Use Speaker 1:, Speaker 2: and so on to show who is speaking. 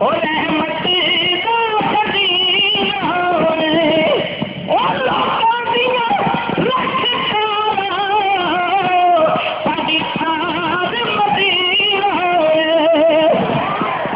Speaker 1: ہو جائے